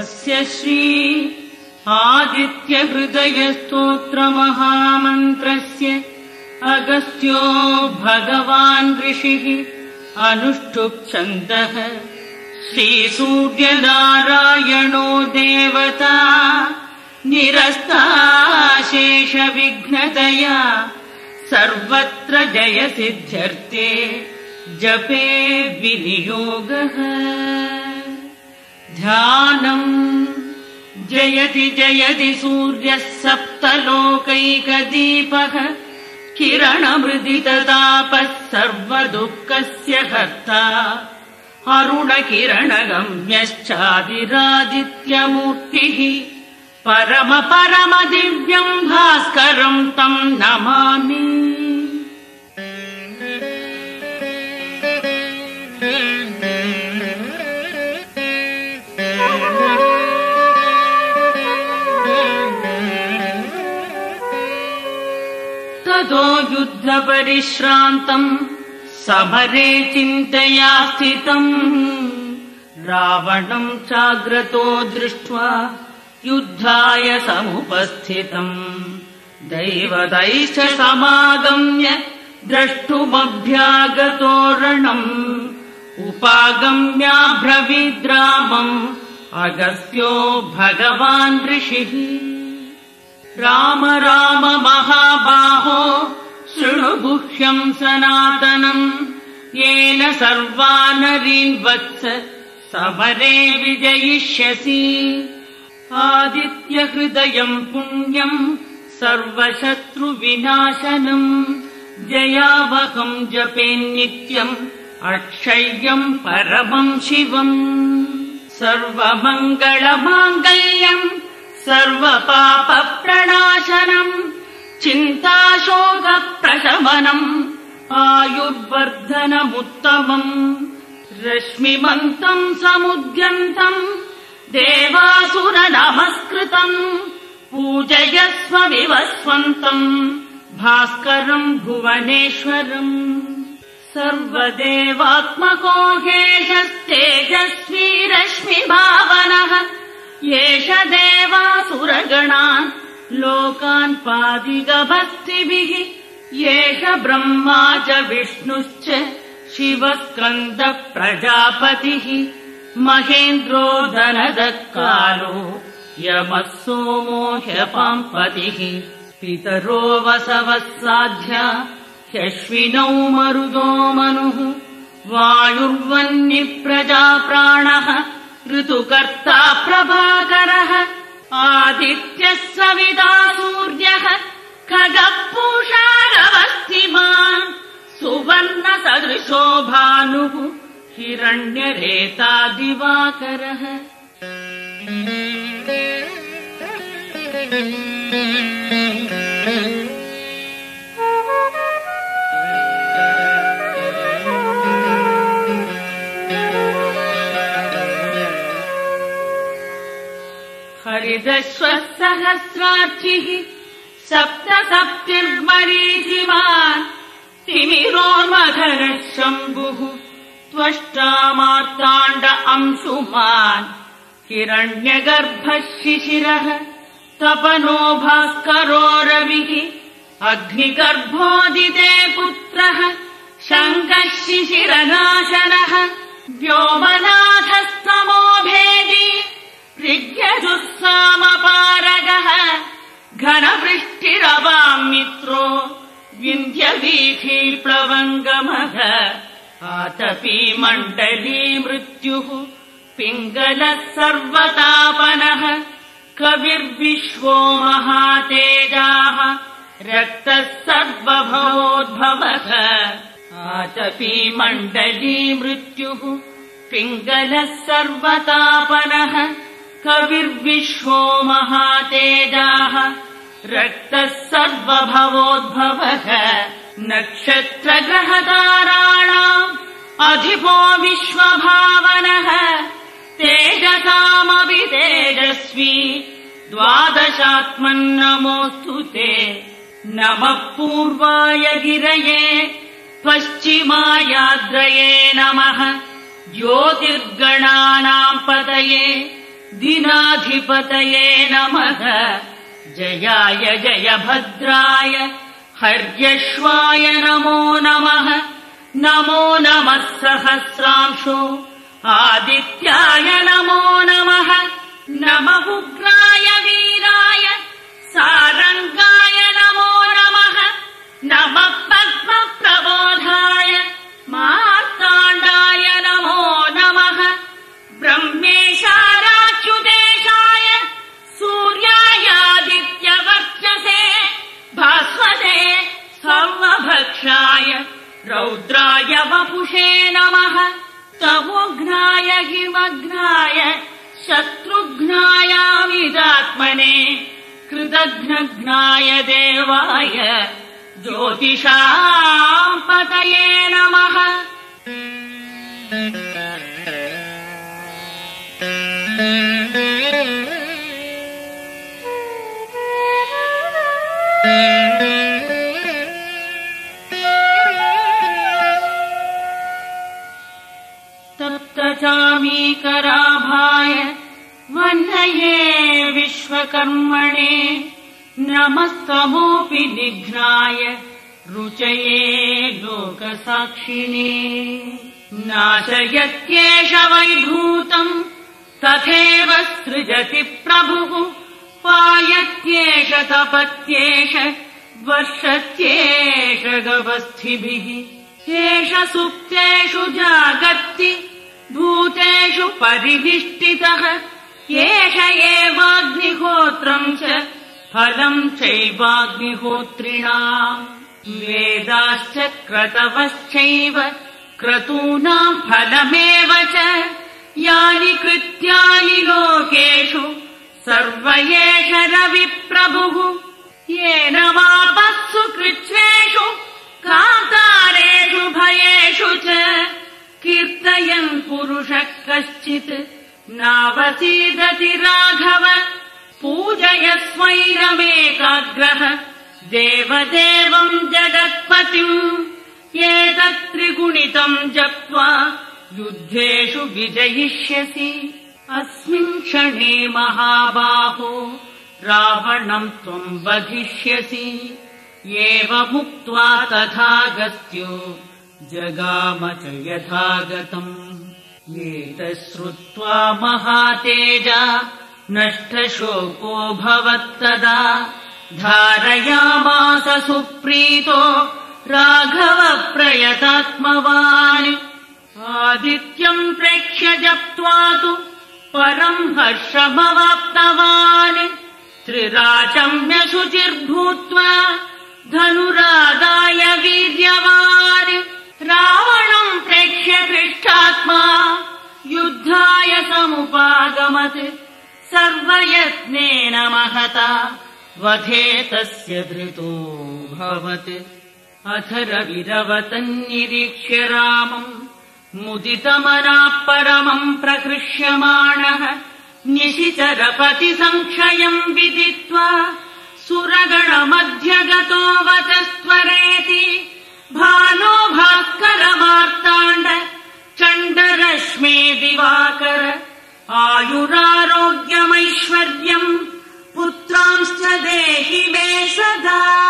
अस्य श्री आदित्यहृदयस्तोत्रमहामन्त्रस्य अगस्त्यो भगवान् ऋषिः अनुष्ठुप्छन्दः श्रीसूर्यनारायणो देवता निरस्ताशेषविघ्नतया सर्वत्र जयसिद्ध्यर्थे जपे विनियोगः ध्यानम्। जयति जयति सूर्यः सप्तलोकैकदीपः। किरणमृदिततापः सर्वदुःखस्य हर्ता। अरुणकिरणगम्यश्चादिरादित्यमूर्तिः। परम परम दिव्यम् भास्करम् तम् नमामि ततो युद्धपरिश्रान्तम् समरे चिन्तया स्थितम् रावणम् चाग्रतो दृष्ट्वा युद्धाय समुपस्थितम्। दैवतैश्च समागम्य द्रष्टुमभ्यागतोरणम्। उपागम्याभ्रविद्रामम्। अगस्त्यो भगवान् ऋषिः राम राम महाबाहो शृणुगुह्यम् सनातनम् येन सर्वानरीन् वत्स समरे विजयिष्यसि। आदित्यहृदयम् पुण्यम् सर्वशत्रुविनाशनम्। जयावहम् जपेन्नित्यम् अक्षय्यम् परमम् शिवम्। सर्वमङ्गलमाङ्गल्यम् सर्वपापप्रणाशनम् चिन्ताशोकप्रशमनम् आयुर्वर्धनमुत्तमम्। रश्मिमन्तम् समुद्यन्तम् देवासुर नमस्कृतम् पूजयस्व विवस्वन्तम् भास्करम् भुवनेश्वरम्। सर्वदेवात्मको हेशस्तेजस्वी रश्मिभावनः एष देवासुरगणान् लोकान् पादिगभक्तिभिः एष ब्रह्मा च विष्णुश्च शिवस्कन्दः प्रजापतिः महेन्द्रो धनदत्कालो यमः सोमो ह्यपाम्पतिः पितरो वसवः साध्या ह्यश्विनौ मरुदो मनुः वायुर्वन्निप्रजाप्राणः ऋतुकर्ता प्रभाकरः आदित्यः सविता सूर्यः पूषारवस्तिमान् सुवर्णसदृशो भानुः हिरण्यरेता दिवाकरः हरिदश्वः सहस्रार्चिः सप्त सप्तिर्मरीचिमान् तिमिरोर्मघरः शम्भुः त्वष्टामार्ताण्ड अंशुमान् हिरण्यगर्भः शिशिरः तपनो भास्करो रविः अग्निगर्भोदिते पुत्रः शङ्कः शिशिरनाशनः भेदी ऋग्यजुस्सामपारगः घनवृष्टिरवाम् मित्रो विन्ध्यवीथी प्लवङ्गमः आतपी मण्डली मृत्युः पिङ्गलः सर्वतापनः कविर्विश्वो महातेजाः रक्तः सर्वभवोद्भवः आतपी मण्डली मृत्युः पिङ्गलः सर्वतापनः कविर्विश्वो महातेजाः रक्तः सर्वभवोद्भवः। नक्षत्रग्रहताराणाम् अधिपो विश्वभावनः। तेजसामपि तेजस्वी। द्वादशात्मन्नमोऽस्तु ते। नमः पूर्वाय गिरये। पश्चिमायाद्रये नमः। ज्योतिर्गणानाम् पतये दिनाधिपतये नमः। जयाय जय भद्राय। हर्यश्वाय नमो नमः। नमो नमः सहस्रांशो। आदित्याय नमो नमः। नम उग्राय रौद्राय वपुषे नमः। तवोघ्नाय हिमघ्नाय शत्रुघ्नायामिदात्मने कृतघ्नघ्नाय देवाय ज्योतिषाम् पतये नमः तप्तचामीकराभाय वह्नये विश्वकर्मणे नमस्तमोऽपि निघ्नाय। रुचये लोकसाक्षिणे। नाशयत्येष वैभूतम् तथैव सृजति प्रभुः। पायत्येष तपत्येष वर्षत्येष गवस्थिभिः एष सुप्तेषु जागर्ति भूतेषु परिविष्टितः एष एवाग्निहोत्रम् च फलम् चैवाग्निहोत्रिणाम् वेदाश्च क्रतवश्चैव क्रतूनाम् फलमेव च यानि कृत्यानि लोकेषु सर्व एष रविप्रभुः। येन वापःसु कृच्छ्रेषु कीर्तयन् पुरुषः कश्चित् नावसीदति राघव पूजयस्वैरमेकाग्रह देवदेवम् जगत्पतिम् एतत् त्रिगुणितम् जप्त्वा युद्धेषु विजयिष्यसि। अस्मिन् क्षणे महाबाहो रावणम् त्वम् वधिष्यसि। एवमुक्त्वा तथागत्यो जगाम च यथागतम् एतत् श्रुत्वा महातेजा नष्टशोको भवत्तदा। धारयामास सुप्रीतो राघव प्रयतात्मवान् आदित्यम् प्रेक्ष्य जप्त्वा तु परम् हर्षमवाप्तवान्। त्रिराचम्य शुचिर्भूत्वा धनुरादाय वीर्यवान् महता वधे तस्य धृतो भवत्। अथ रविरवतन्निरीक्ष्य रामम् मुदितमनाः परमम् प्रकृष्यमाणः। निशिचरपति संक्षयम् विदित्वा सुरगणमध्यगतो वचस्त्वरेति। भानो भास्कर वार्ताण्ड चण्डरश्मि दिवाकर। आयुरारोग्यमैश्वर्यम् देहि मे सदा।